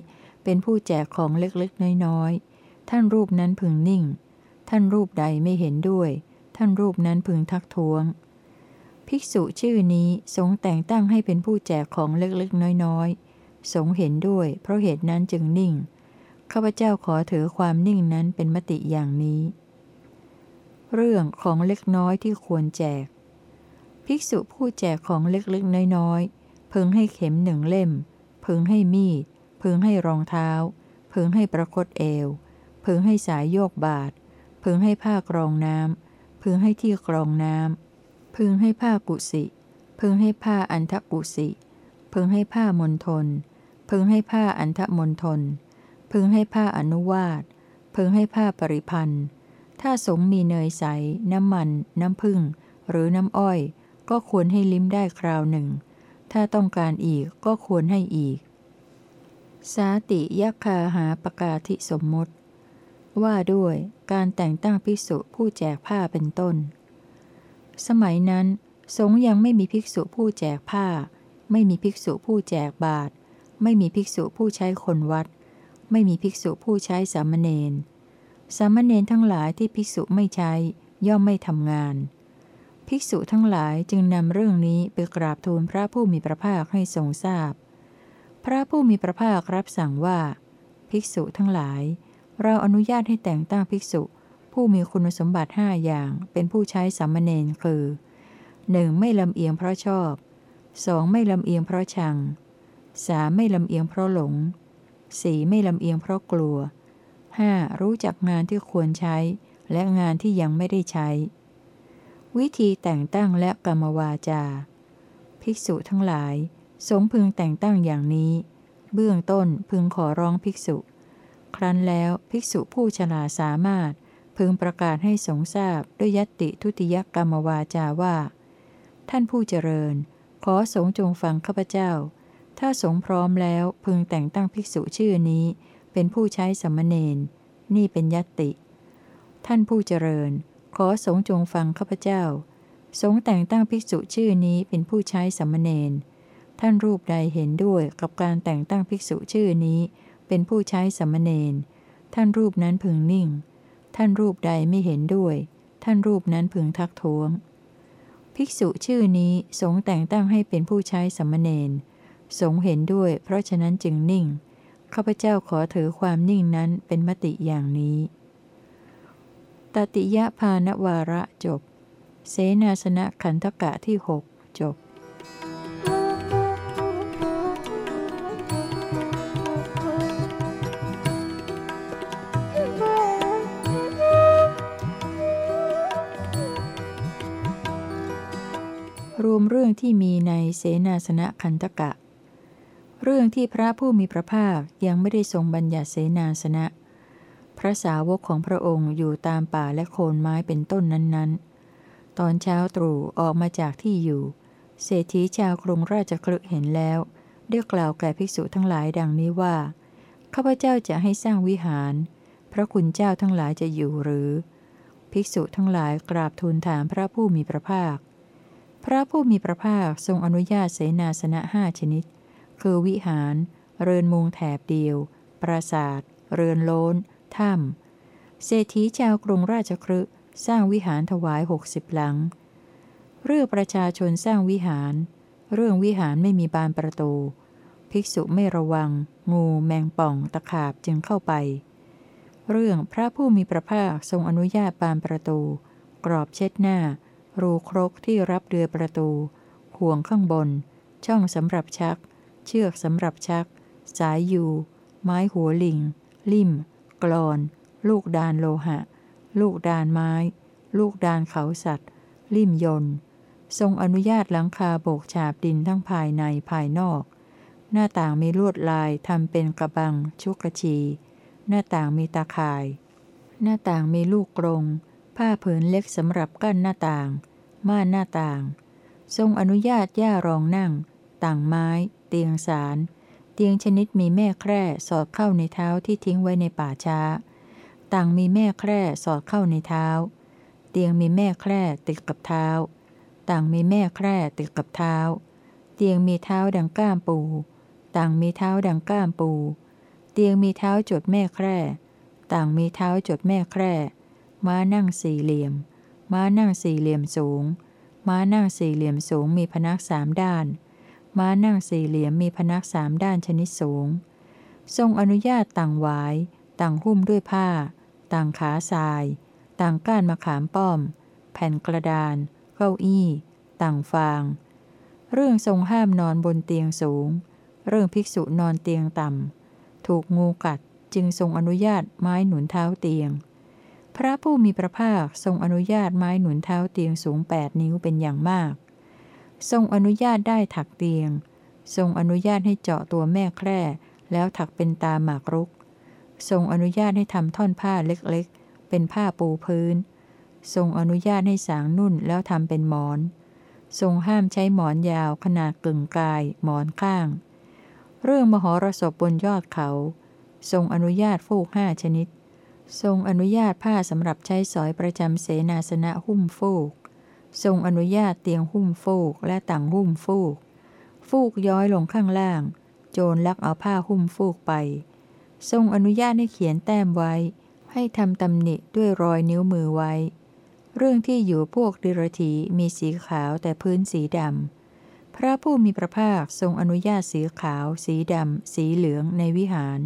เป็นผู้แจกของเล็กๆน้อยๆ ท่านรูปนั้นพึงนิ่ง ท่านรูปใดไม่เห็นด้วย ท่านรูปนั้นพึงทักท้วง ภิกษุชื่อนี้สงแต่งตั้งให้เป็นผู้แจกของเล็กๆน้อยๆ สงเห็นด้วย เพราะเหตุนั้นจึงนิ่ง ข้าพเจ้าขอถือความนิ่งนั้นเป็นมติอย่างนี้ เรื่องของเล็กน้อยที่ควรแจก ภิกษุผู้แจกของเล็กๆน้อยๆพึงให้เข็มหนึ่งเล่ม พึงให้มีดพึงให้รองเท้า พึงให้ประคตเอว พึงให้สายโยกบาท พึงให้ผ้ากรองน้ำพึงให้ที่กรองน้ำพึงให้ผ้ากุสิ พึงให้ผ้าอันทกุสิ พึงให้ผ้ามณฑลพึงให้ผ้าอันทมณฑลพึงให้ผ้าอนุวาสพึงให้ผ้าปริพันธ์ ถ้าสงมีเนยใส น้ำมัน น้ำผึ้ง หรือน้ำอ้อย ก็ควรให้ลิ้มได้คราวหนึ่ง ถ้าต้องการอีกก็ควรให้อีก สาติยักคาหาปกาธิสมมติ ว่าด้วยการแต่งตั้งภิกษุผู้แจกผ้าเป็นต้น สมัยนั้น สงฆ์ยังไม่มีภิกษุผู้แจกผ้า ไม่มีภิกษุผู้แจกบาตรไม่มีภิกษุผู้ใช้คนวัด ไม่มีภิกษุผู้ใช้สามเณร สามเณรทั้งหลายที่ภิกษุไม่ใช้ ย่อมไม่ทำงาน ภิกษุทั้งหลายจึงนำเรื่องนี้ไปกราบทูลพระผู้มีพระภาคให้ทรงทราบพพระผู้มีพระภาครับสั่งว่า ภิกษุทั้งหลาย เราอนุญาตให้แต่งตั้งภิกษุ ผู้มีคุณสมบัติห้าอย่างเป็นผู้ใช้สามเณรคือ 1. ไม่ลำเอียงเพราะชอบ 2. ไม่ลำเอียงเพราะชัง 3. ไม่ลำเอียงเพราะหลง 4. ไม่ลำเอียงเพราะกลัว 5. รู้จักงานที่ควรใช้ และงานที่ยังไม่ได้ใช้ วิธีแต่งตั้งและกรรมวาจา ภิกษุทั้งหลาย สงพึงแต่งตั้งอย่างนี้ เบื้องต้นพึงขอร้องภิกษุ ครั้นแล้วภิกษุผู้ฉลาสามารถ พึงประกาศให้สงทราบด้วยยติทุติยกรรมวาจาว่า ท่านผู้เจริญ ขอสงจงฟังข้าพเจ้า ถ้าสงพร้อมแล้วพึงแต่งตั้งภิกษุชื่อนี้ เป็นผู้ใช้สมณเณรนี่เป็นยติ ท่านผู้เจริญ ขอสงจงฟังข้าพเจ้า สงแต่งตั้งภิกษุชื่อนี้เป็นผู้ใช้สมณเณรท่านรูปใดเห็นด้วยกับการแต่งตั้งภิกษุชื่อนี้ เป็นผู้ใช้สมณเณรท่านรูปนั้นพึงนิ่ง ท่านรูปใดไม่เห็นด้วย ท่านรูปนั้นพึงทักท้วง ภิกษุชื่อนี้สงแต่งตั้งให้เป็นผู้ใช้สมณเณรสงเห็นด้วย เพราะฉะนั้นจึงนิ่งข้าพเจ้าขอถือความนิ่งนั้นเป็นมติอย่างนี้ ตติยภานวาระจบ เสนาสนะขันธกะที่หกจบ รวมเรื่องที่มีในเสนาสนะคันธกะ เรื่องที่พระผู้มีพระภาคยังไม่ได้ทรงบัญญัติเสนาสนะ พระสาวกของพระองค์อยู่ตามป่าและโคนไม้เป็นต้นนั้นๆ ตอนเช้าตรู่ออกมาจากที่อยู่ เศรษฐีชาวกรุงราชคลึกเห็นแล้วได้กล่าวแก่ภิกษุทั้งหลายดังนี้ว่าข้าพเจ้าจะให้สร้างวิหาร พระคุณเจ้าทั้งหลายจะอยู่หรือ ภิกษุทั้งหลายกราบทูลถามพระผู้มีพระภาค พระผู้มีพระภาคทรงอนุญาตเสนาสนะห้าชนิด คือวิหาร เรือนมุงแถบเดียว ปราสาท เรือนโลนถ้ำ เศรษฐีชาวกรุงราชครึสร้างวิหารถวายหกสิบหลัง เรื่องประชาชนสร้างวิหาร เรื่องวิหารไม่มีบานประตู ภิกษุไม่ระวัง งูแมงป่องตะขาบจึงเข้าไป เรื่องพระผู้มีพระภาคทรงอนุญาตปานประตู กรอบเช็ดหน้า รูครกที่รับเรือประตู ห่วงข้างบน ช่องสำหรับชัก เชือกสำหรับชัก สายยูไม้หัวลิง ลิ่มกรอน ลูกดานโลหะ ลูกดานไม้ ลูกดานเขาสัตว์ ลิ่มยนทรงอนุญาตหลังคาโบกฉาบดินทั้งภายในภายนอก หน้าต่างมีลวดลายทำเป็นกระบัง ชุกกระชี หน้าต่างมีตาข่าย หน้าต่างมีลูกกรง ผ้าผืนเล็กสำหรับกั้นหน้าต่าง ม่านหน้าต่าง ทรงอนุญาตย่ารองนั่ง ต่างไม้ เตียงสาร เตียงชนิดมีแม่แคร่สอดเข้าในเท้าที่ทิ้งไว้ในป่าช้า ต่างมีแม่แคร่สอดเข้าในเท้า เตียงมีแม่แคร่ติดกับเท้า ต่างมีแม่แคร่ติดกับเท้า เตียงมีเท้าดังก้ามปู ต่างมีเท้าดังก้ามปู เตียงมีเท้าจดแม่แคร่ ต่างมีเท้าจดแม่แคร่ ม้านั่งสี่เหลี่ยม ม้านั่งสี่เหลี่ยมสูง ม้านั่งสี่เหลี่ยมสูงมีพนักสามด้าน ม้านั่งสี่เหลี่ยมมีพนักสามด้านชนิดสูง ทรงอนุญาตต่างหวาย ต่างหุ้มด้วยผ้า ต่างขาทราย ต่างก้านมะขามป้อม แผ่นกระดาน เก้าอี้ ต่างฟาง เรื่องทรงห้ามนอนบนเตียงสูง เรื่องภิกษุนอนเตียงต่ำ ถูกงูกัดจึงทรงอนุญาตไม้หนุนเท้าเตียง พระผู้มีพระภาคทรงอนุญาตไม้หนุนเท้าเตียงสูงแปดนิ้วเป็นอย่างมาก ทรงอนุญาตได้ถักเตียง ทรงอนุญาตให้เจาะตัวแม่แคร่ แล้วถักเป็นตาหมากรุก ทรงอนุญาตให้ทำท่อนผ้าเล็กๆ เป็นผ้าปูพื้น ทรงอนุญาตให้สางนุ่นแล้วทำเป็นหมอน ทรงห้ามใช้หมอนยาวขนาดกึ่งกาย หมอนข้าง เรื่องมหรสพบนยอดเขา ทรงอนุญาตฟูกห้าชนิด ทรงอนุญาตผ้าสำหรับใช้สอยประจำเสนาสนะหุ้มฟูก ทรงอนุญาตเตียงหุ้มฟูกและต่างหุ้มฟูก ฟูกย้อยลงข้างล่าง โจรลักเอาผ้าหุ้มฟูกไป ทรงอนุญาตให้เขียนแต้มไว้ ให้ทำตำหนิด้วยรอยนิ้วมือไว้ เรื่องที่อยู่พวกดิรถีมีสีขาวแต่พื้นสีดำ พระผู้มีพระภาคทรงอนุญาตสีขาว สีดำ สีเหลืองในวิหาร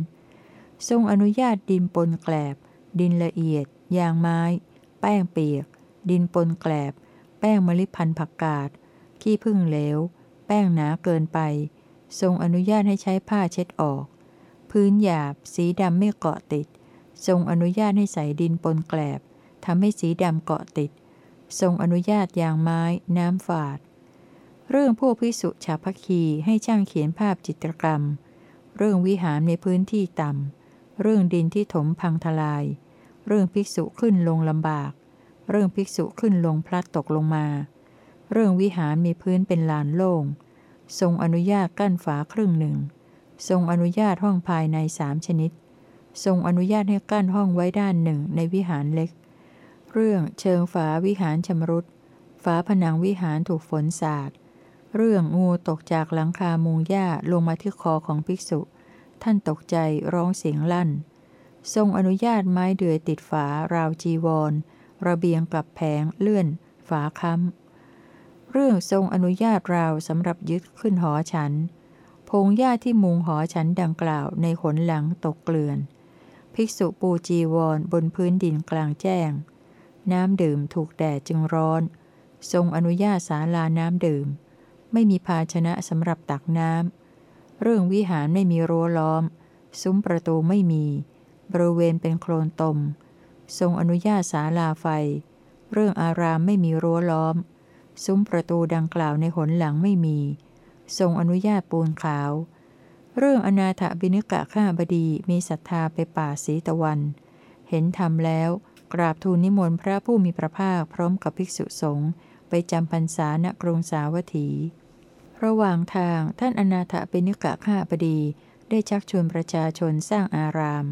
ทรงอนุญาตดินปนแกลบ ดินละเอียด ยางไม้ แป้งเปียก ดินปนแกลบ แป้งมะลิพันธ์ผักกาด ขี้ผึ้งเหลว แป้งหนาเกินไป ทรงอนุญาตให้ใช้ผ้าเช็ดออก พื้นหยาบ สีดำไม่เกาะติด ทรงอนุญาตให้ใส่ดินปนแกลบทำให้สีดำเกาะติด ทรงอนุญาตยางไม้ น้ำฝาด เรื่องพวกพิสุชาพคีให้ช่างเขียนภาพจิตรกรรม เรื่องวิหารในพื้นที่ต่ำเรื่องดินที่ถมพังทลาย เรื่องภิกษุขึ้นลงลำบาก เรื่องภิกษุขึ้นลงพลัดตกลงมา เรื่องวิหารมีพื้นเป็นลานโล่ง ทรงอนุญาตกั้นฝาครึ่งหนึ่ง ทรงอนุญาตห้องภายในสามชนิด ทรงอนุญาตให้กั้นห้องไว้ด้านหนึ่งในวิหารเล็ก เรื่องเชิงฝาวิหารชำรุด ฝาผนังวิหารถูกฝนสาด เรื่องงูตกจากหลังคามุงหญ้าลงมาที่คอของภิกษุ ท่านตกใจร้องเสียงลั่น ทรงอนุญาตไม้เดือยติดฝาราวจีวร ระเบียงกับแผงเลื่อน ฝาค้ำ เรื่องทรงอนุญาตราวสำหรับยึดขึ้นหอฉัน พงหญ้าที่มุงหอฉันดังกล่าวในขนหลังตกเกลื่อน ภิกษุปูจีวรบนพื้นดินกลางแจ้ง น้ำดื่มถูกแดดจึงร้อน ทรงอนุญาตสาลาน้ำดื่ม ไม่มีภาชนะสำหรับตักน้ำ เรื่องวิหารไม่มีรั้วล้อม ซุ้มประตูไม่มี บริเวณเป็นโคลนตม ทรงอนุญาตสาลาไฟ เรื่องอารามไม่มีรั้วล้อม ซุ้มประตูดังกล่าวในหนหลังไม่มี ทรงอนุญาตปูนขาว เรื่องอนาถบิณิกะข้าบดีมีศรัทธาไปป่าสีตะวัน เห็นทำแล้วกราบทูลนิมนต์พระผู้มีพระภาคพร้อมกับภิกษุสงฆ์ไปจำพรรษาณกรุงสาวัตถี ระหว่างทางท่านอนาถบิณิกะข้าบดีได้ชักชวนประชาชนสร้างอาราม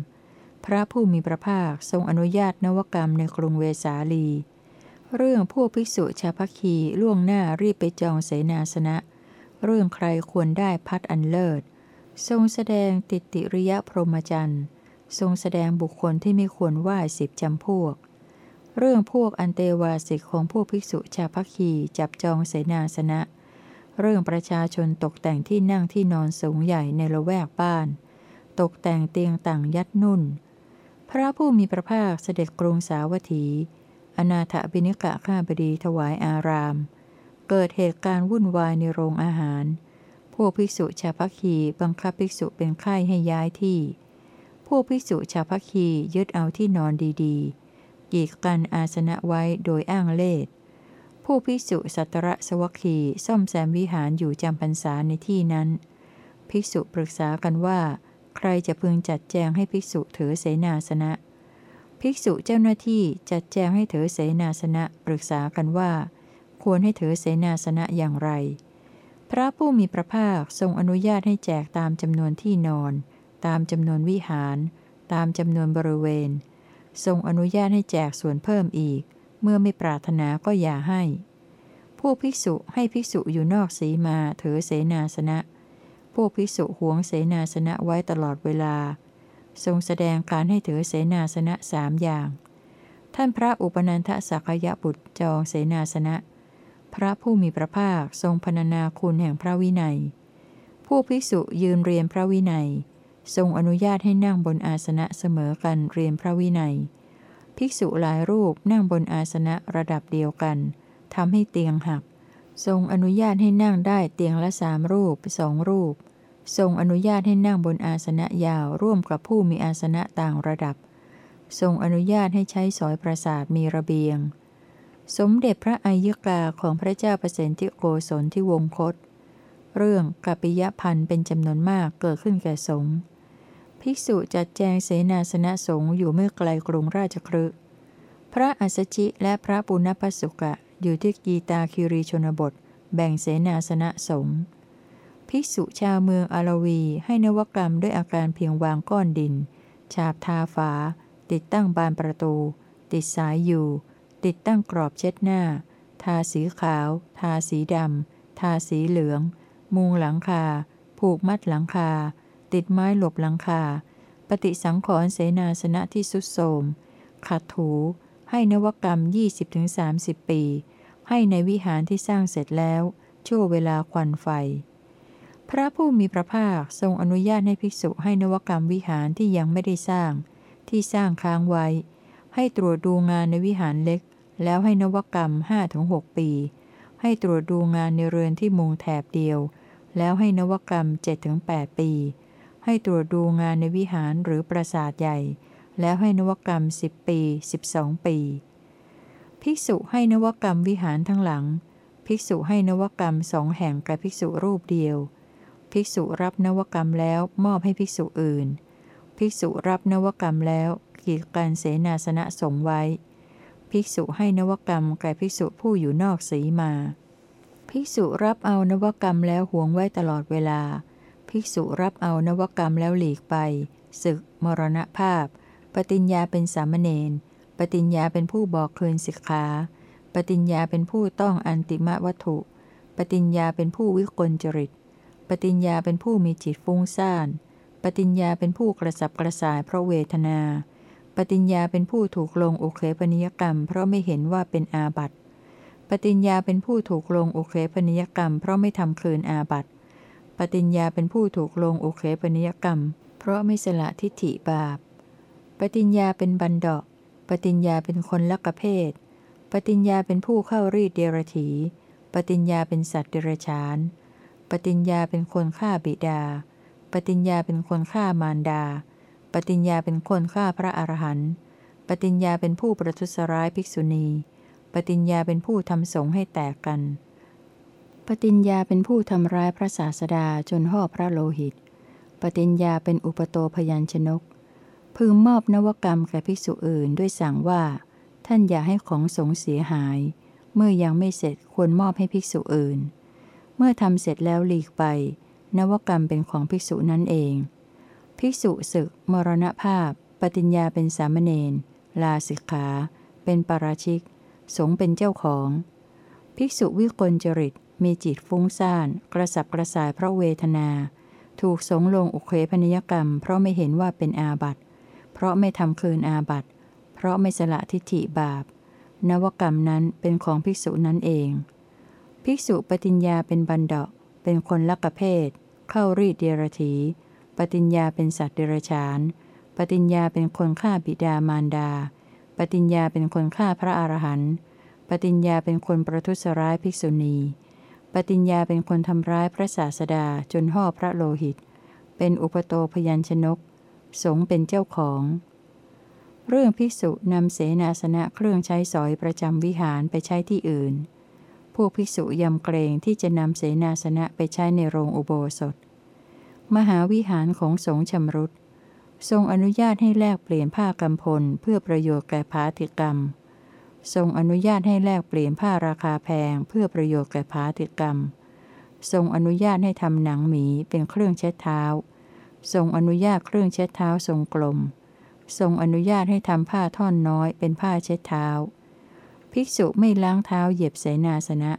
พระผู้มีพระภาคทรงอนุญาตนวกรรมในกรุงเวสาลี เรื่องพวกภิกษุชาวพัคีล่วงหน้ารีบไปจองเสนาสนะ เรื่องใครควรได้พัดอันเลิศ ทรงแสดงติติริยพรหมจรรย์ ทรงแสดงบุคคลที่ไม่ควรไหว้สิบจำพวก เรื่องพวกอันเตวาสิกของพวกภิกษุชาวพัคีจับจองเสนาสนะ เรื่องประชาชนตกแต่งที่นั่งที่นอนสูงใหญ่ในละแวกบ้าน ตกแต่งเตียงต่างยัดนุ่น พระผู้มีพระภาคเสด็จกรุงสาวัตถี อนาถบิณิกะข้าบดีถวายอาราม เกิดเหตุการณ์วุ่นวายในโรงอาหาร พวกภิกษุชาวพัคีบังคับภิกษุเป็นไข้ให้ย้ายที่ พวกภิกษุชาวพัคียึดเอาที่นอนดีๆ กีดกันอาสนะไว้โดยอ้างเลสผู้ภิกษุสัตระสวัคีซ่อมแซมวิหารอยู่จำพรรษาในที่นั้น ภิกษุปรึกษากันว่า รจะพึงจัดแจงให้ภิกษุถือเสนาสนะ ภิกษุเจ้าหน้าที่จัดแจงให้ถือเสนาสนะปรึกษากันว่า ควรให้ถือเสนาสนะอย่างไร พระผู้มีพระภาคทรงอนุญาตให้แจกตามจำนวนที่นอน ตามจำนวนวิหาร ตามจำนวนบริเวณ ทรงอนุญาตให้แจกส่วนเพิ่มอีก เมื่อไม่ปรารถนาก็อย่าให้ ผู้ภิกษุให้ภิกษุอยู่นอกสีมาถือเสนาสนะ ผู้ภิกษุหวงเสนาสนะไว้ตลอดเวลา ทรงแสดงการให้ถือเสนาสนะสามอย่าง ท่านพระอุปนันทสักยบุตรจองเสนาสนะ พระผู้มีพระภาคทรงพรรณนาคุณแห่งพระวินัย ผู้ภิกษุยืนเรียนพระวินัย ทรงอนุญาตให้นั่งบนอาสนะเสมอกันเรียนพระวินัย ภิกษุหลายรูปนั่งบนอาสนะระดับเดียวกันทำให้เตียงหัก ทรงอนุญาตให้นั่งได้เตียงละสามรูปสองรูป ทรงอนุญาตให้นั่งบนอาสนะยาวร่วมกับผู้มีอาสนะต่างระดับ ทรงอนุญาตให้ใช้สอยประสาทมีระเบียง สมเด็จพระอัยกาของพระเจ้าเปรตที่โกศลที่วงคต เรื่องกัปิยพันธ์เป็นจำนวนมากเกิดขึ้นแก่สงฆ์ภิกษุจัดแจงเสนาสนะสงฆ์อยู่ไม่ไกลกรุงราชครึพระอัสชิและพระปุณพสุกะ อยู่ที่กีตาคิรีชนบท แบ่งเสนาสนะสงฆ์ภิกษุชาวเมืองอารวีให้นวกรรมด้วยอาการเพียงวางก้อนดิน ฉาบทาฝา ติดตั้งบานประตู ติดสายอยู่ ติดตั้งกรอบเช็ดหน้า ทาสีขาว ทาสีดำ ทาสีเหลือง มุงหลังคา ผูกมัดหลังคา ติดไม้หลบหลังคา ปฏิสังขรณ์เสนาสนะที่สุดโทมขัดถู ให้นวกรรม 20-30 ปี ให้ในวิหารที่สร้างเสร็จแล้วชั่วเวลาควันไฟ พระผู้มีพระภาคทรงอนุญาตให้ภิกษุให้นวกรรมวิหารที่ยังไม่ได้สร้าง ที่สร้างค้างไว้ ให้ตรวจดูงานในวิหารเล็ก แล้วให้นวกรรม5-6ปี ให้ตรวจดูงานในเรือนที่มุงแถบเดียว แล้วให้นวกรรม7-8ปี ให้ตรวจดูงานในวิหารหรือปราสาทใหญ่ แล้วให้นวกรรมสิบปีสิบองปี ภิกษุให้นวกรรมวิหารทั้งหลัง ภิกษุให้นวกรรมสองแห่งกับภิกษุรูปเดียว ภิกษุรับนวกรรมแล้วมอบให้ภิกษุอื่น ภิกษุรับนวกรรมแล้วกีดกันเสนาสนะสงไว้ ภิกษุให้นวกรรมแก่ภิกษุผู้อยู่นอกสีมา ภิกษุรับเอานวกรรมแล้วหวงไว้ตลอดเวลา ภิกษุรับเอานวกรรมแล้วหลีกไป ศึก มรณภาพ ปฏิญญาเป็นสามเณร ปฏิญญาเป็นผู้บอกคืนสิกขา ปฏิญญาเป็นผู้ต้องอันติมวัตถุ ปฏิญญาเป็นผู้วิกลจริต ปฏิญญาเป็นผู้มีจิตฟุ้งซ่าน ปฏิญญาเป็นผู้กระสับกระส่ายเพราะเวทนา ปฏิญญาเป็นผู้ถูกลงโอเคปนิยกรรม เพราะไม่เห็นว่าเป็นอาบัติปฏิญญาเป็นผู้ถูกลงโอเคปนิยกรรม เพราะไม่ทำคืนอาบัติ ปฏิญญาเป็นผู้ถูกลงโอเคปนิยกรรม เพราะไม่สละทิฏฐิบาป ปฏิญญาเป็นบันดา ปฏิญญาเป็นคนลักเพศปฏิญญาเป็นผู้เข้ารีดเดรถี ปฏิญญาเป็นสัตว์เดรฉาน ปฏิญญาเป็นคนฆ่าบิดา ปฏิญญาเป็นคนฆ่ามารดา ปฏิญญาเป็นคนฆ่าพระอรหันต์ ปฏิญญาเป็นผู้ประทุษร้ายภิกษุณี ปฏิญญาเป็นผู้ทำสงให้แตกกัน ปฏิญญาเป็นผู้ทำร้ายพระศาสดาจนห่อพระโลหิต ปฏิญญาเป็นอุปโตพยัญชนก พึงมอบนวกรรมแก่ภิกษุอื่นด้วยสั่งว่า ท่านอย่าให้ของสงเสียหาย เมื่อยังไม่เสร็จควรมอบให้ภิกษุอื่น เมื่อทำเสร็จแล้วหลีกไป นวกรรมเป็นของภิกษุนั่นเอง ภิกษุศึก มรณภาพ ปฏิญญาเป็นสามเณรลาสิกขา เป็นปราชิก สงเป็นเจ้าของ ภิกษุวิกลจริตมีจิตฟุ้งซ่าน กระสับกระส่ายเพราะเวทนา ถูกสงลงอุเคพนิยกรรม เพราะไม่เห็นว่าเป็นอาบัติ ราะไม่ทำคืนอาบัติ เพราะไม่สละทิฏฐิบาป นวกรรมนั้นเป็นของภิกษุนั้นเอง ภิกษุปฏิญญาเป็นบันดาเป็นคนลักะเพศ เข้ารีดเดรถี ปฏิญญาเป็นสัตว์เดรฉานปปฏิญญาเป็นคนฆ่าบิดามารดา ปฏิญญาเป็นคนฆ่าพระอรหันต์ ปฏิญญาเป็นคนประทุษร้ายภิกษุณี ปฏิญญาเป็นคนทำร้ายพระศาสดาจนห่อพระโลหิต เป็นอุปโตพยัญชนก สงเป็นเจ้าของ เรื่องภิกษุนำเสนาสนะเครื่องใช้สอยประจำวิหารไปใช้ที่อื่น พวกภิกษุยำเกรงที่จะนำเสนาสนะไปใช้ในโรงอุโบสถ มหาวิหารของสงฆ์ชำรุดทรงอนุญาตให้แลกเปลี่ยนผ้ากำพลเพื่อประโยชน์แก่พาธิกรรม ทรงอนุญาตให้แลกเปลี่ยนผ้าราคาแพงเพื่อประโยชน์แก่พาธิกรรม ทรงอนุญาตให้ทำหนังหมีเป็นเครื่องเช็ดเท้า ทรงอนุญาตเครื่องเช็ดเท้าทรงกลม ทรงอนุญาตให้ทำผ้าท่อนน้อยเป็นผ้าเช็ดเท้า ภิกษุไม่ล้างเท้าเหยียบเสนาสนะ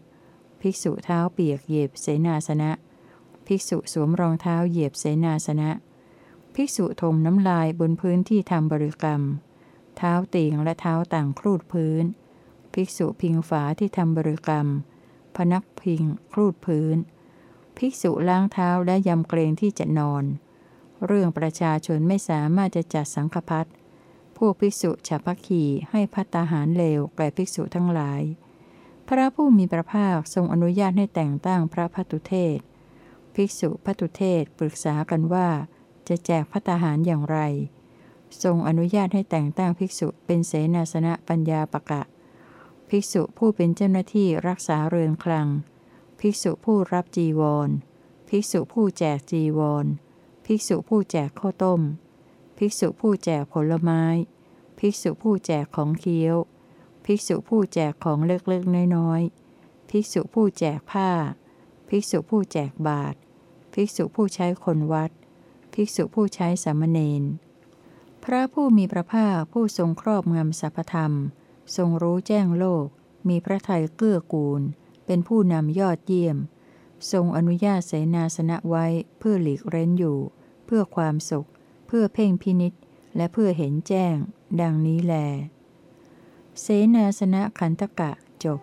ภิกษุเท้าเปียกเหยียบเสนาสนะ ภิกษุสวมรองเท้าเหยียบเสนาสนะ ภิกษุถมน้ำลายบนพื้นที่ทำบริกรรม เท้าติงและเท้าต่างครูดพื้น ภิกษุพิงฝาที่ทำบริกรรม พนักพิงครูดพื้น ภิกษุล้างเท้าและยำเกรงที่จะนอน เรื่องประชาชนไม่สามารถจะจัดสังฆพัดพวกภิกษุฉัพพคีให้พัตตาหารเลวแก่ภิกษุทั้งหลาย พระผู้มีพระภาคทรงอนุญาตให้แต่งตั้งพระพัตุเทศ ภิกษุพัตุเทศปรึกษากันว่า จะแจกพัตตาหารอย่างไร ทรงอนุญาตให้แต่งตั้งภิกษุเป็นเสนาสนะปัญญาปะกะ ภิกษุผู้เป็นเจ้าหน้าที่รักษาเรือนคลัง ภิกษุผู้รับจีวร ภิกษุผู้แจกจีวร ภิกษุผู้แจกข้าวต้ม ภิกษุผู้แจกผลไม้ ภิกษุผู้แจกของเคี้ยว ภิกษุผู้แจกของเล็กๆน้อยๆ ภิกษุผู้แจกผ้า ภิกษุผู้แจกบาตร ภิกษุผู้ใช้คนวัด ภิกษุผู้ใช้สามเณร พระผู้มีพระภาคผู้ทรงครอบงำสัพพธรรม ทรงรู้แจ้งโลก มีพระทัยเกื้อกูล เป็นผู้นำยอดเยี่ยม ทรงอนุญาตเสนาสนะไว้เพื่อหลีกเร้นอยู่ เพื่อความสุข เพื่อเพ่งพินิษและเพื่อเห็นแจ้ง ดังนี้แล เสนาสนะขันตกะจบ